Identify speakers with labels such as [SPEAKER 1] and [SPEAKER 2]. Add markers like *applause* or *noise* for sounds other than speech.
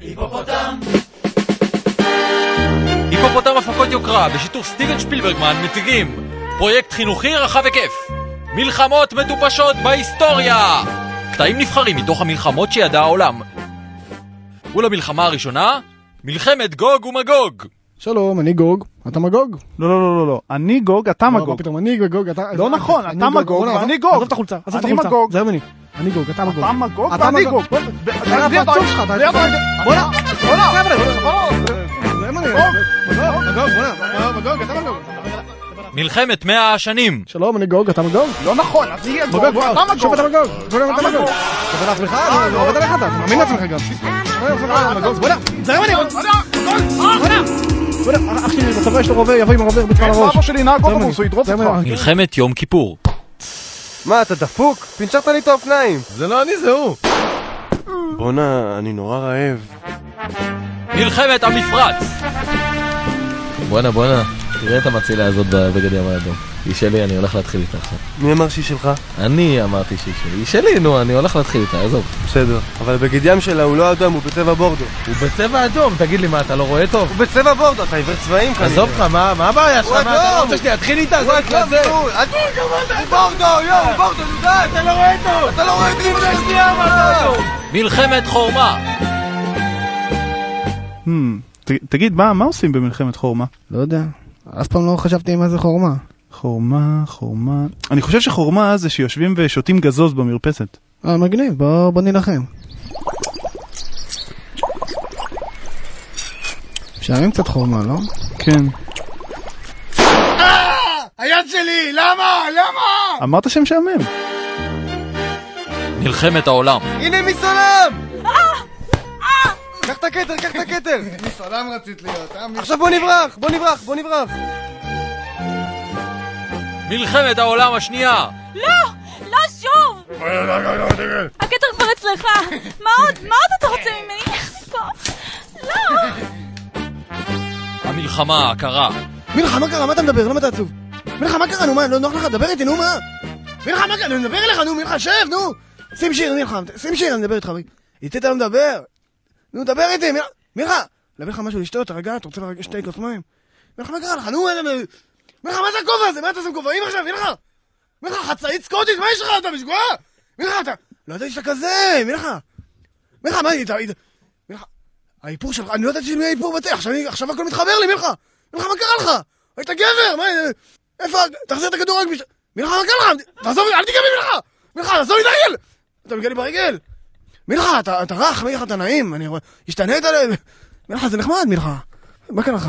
[SPEAKER 1] היפופוטם! היפופוטם הפקות יוקרה בשיתוף סטיבן שפילברגמן מציגים פרויקט חינוכי רחב היקף מלחמות מטופשות בהיסטוריה! קטעים נבחרים מתוך המלחמות שידע העולם ולמלחמה הראשונה, מלחמת גוג ומגוג
[SPEAKER 2] שלום, אני גוג, אתה מגוג?
[SPEAKER 3] לא, לא, לא, לא, לא, אני גוג, אתה
[SPEAKER 2] לא, מה
[SPEAKER 3] מגוג.
[SPEAKER 2] פתאום, אני וגוג, אתה...
[SPEAKER 3] לא נכון, אתה
[SPEAKER 2] גוג.
[SPEAKER 3] מגוג ואני גוג.
[SPEAKER 2] עזוב את החולצה, עזוב את
[SPEAKER 3] אני
[SPEAKER 2] החולצה.
[SPEAKER 3] מגוג.
[SPEAKER 2] זה אני. אני גוג, אתה מגוג.
[SPEAKER 3] אתה מגוג
[SPEAKER 2] אתה
[SPEAKER 3] ואני. גוג.
[SPEAKER 2] אתה
[SPEAKER 3] בלי
[SPEAKER 2] הפרצוף. שלך, אתה-. בוא'נה,
[SPEAKER 3] בוא'נה,
[SPEAKER 2] חבר'ה,
[SPEAKER 3] בוא'נה,
[SPEAKER 2] זה. מגוג, אתה מגוג.
[SPEAKER 1] מלחמת מאה השנים
[SPEAKER 2] שלום, אני גוג, אתה מגוג?
[SPEAKER 3] לא נכון, אז יהיה גוג,
[SPEAKER 2] מגוג, בוא,
[SPEAKER 3] אתה
[SPEAKER 2] שוב
[SPEAKER 3] מגוג.
[SPEAKER 2] אתה מגוג. בוא'נה, אתה
[SPEAKER 3] אתה
[SPEAKER 2] מגוג. אתה לעצמך? עובד עליך אתה, אתה מאמין לעצמך גם. בוא'נה, זה אני. בוא'נה, אח שלי בצבא יש לו רובה, יבוא עם הרובה
[SPEAKER 3] כן,
[SPEAKER 2] זה זה
[SPEAKER 3] אותך.
[SPEAKER 2] אני.
[SPEAKER 1] מלחמת יום כיפור
[SPEAKER 4] מה, אתה דפוק? פינצ'רת לי את האופניים.
[SPEAKER 5] זה לא אני, זה הוא.
[SPEAKER 4] בואנה, אני נורא רעב.
[SPEAKER 1] מלחמת המפרץ
[SPEAKER 5] בואנה, בואנה, תראה את המצילה הזאת בבגד ים האדום. היא שלי, אני הולך להתחיל איתה עכשיו.
[SPEAKER 4] מי אמר שהיא שלך?
[SPEAKER 5] אני אמרתי שהיא שלי. היא שלי, נו, אני הולך להתחיל איתה, עזוב.
[SPEAKER 4] בסדר. אבל הבגד ים שלה הוא לא אדום, הוא בצבע בורדו.
[SPEAKER 5] הוא בצבע אדום, תגיד לי, מה, אתה לא רואה טוב?
[SPEAKER 4] הוא בצבע בורדו, אתה עיוור צבעים כנראה.
[SPEAKER 5] עזוב אותך, מה מה הבעיה שלך?
[SPEAKER 4] הוא
[SPEAKER 5] מה, אתה לא
[SPEAKER 4] אדום.
[SPEAKER 5] רוצה שאני אתחיל איתה?
[SPEAKER 4] הוא אדום, אדום, הוא בורדו, יואו, הוא בורדו, נו די, אתה לא רואה טוב! אתה לא רואה טוב! שנייה, מה אתה אדום?
[SPEAKER 1] מלחמת חורמה
[SPEAKER 3] Hmm, ת- תגיד, מה עושים במלחמת חורמה?
[SPEAKER 2] לא יודע, אף פעם לא חשבתי מה זה חורמה.
[SPEAKER 3] חורמה, חורמה... אני חושב שחורמה זה שיושבים ושותים גזוז במרפסת.
[SPEAKER 2] אה, מגניב, בוא בוא נילחם. משעמם קצת חורמה, לא?
[SPEAKER 3] כן.
[SPEAKER 4] היד שלי, למה? למה?
[SPEAKER 3] אמרת שמשעמם.
[SPEAKER 1] מלחמת העולם
[SPEAKER 4] הנה מסולם! קח את הכתר, קח את הכתר! *laughs*
[SPEAKER 2] מסולם רצית להיות, אה?
[SPEAKER 4] עכשיו בוא נברח, בוא נברח, בוא נברח!
[SPEAKER 1] מלחמת העולם השנייה
[SPEAKER 6] לא! לא שוב! הכתר כבר אצלך! מה עוד? מה עוד אתה רוצה ממני? לא!
[SPEAKER 1] המלחמה הקרה
[SPEAKER 2] מלחה, מה קרה? מה אתה מדבר? למה אתה עצוב? מלחה, מה קרה? נו, מה, לא נוח לך? דבר איתי, נו, מה? מלחה, מה קרה? אני מדבר אליך, נו, מלחה, שב, נו! שים שיר, מלחה, שים שיר, אני מדבר איתך. איתי אתה לא מדבר. נו, דבר איתי, מלחה. מלחה, להביא לך משהו לשתות, תרגע, אתה רוצה שתי כוס מים? מלחה, מה קרה לך? נו, מה- מלחה, מה זה הכובע הזה? מה אתה עם כובעים עכשיו? מלחה! מלחה, חצאית סקוטית, מה יש לך? אתה משגוע? מלחה, אתה... לא ידעתי שאתה כזה, מלחה. מלחה, מה, היית... היית- מלחה, האיפור שלך, אני לא ידעתי של מי האיפור בתה, עכשיו הכל מתחבר לי, מלחה. מלחה, מה קרה לך? היית גבר, מה... איפה... תחזיר את הכדור רק בש... מלחה, מה קרה לך? תעזוב, אל תיגע בי, מלחה! מלחה, תעזוב לי את הרגל! אתה מגע לי ברגל! מלחה, אתה אתה רך, מלחה, אתה נעים, אני רואה... השתנית ל... מלחה, זה נחמד, מלחה. מה קרה לך?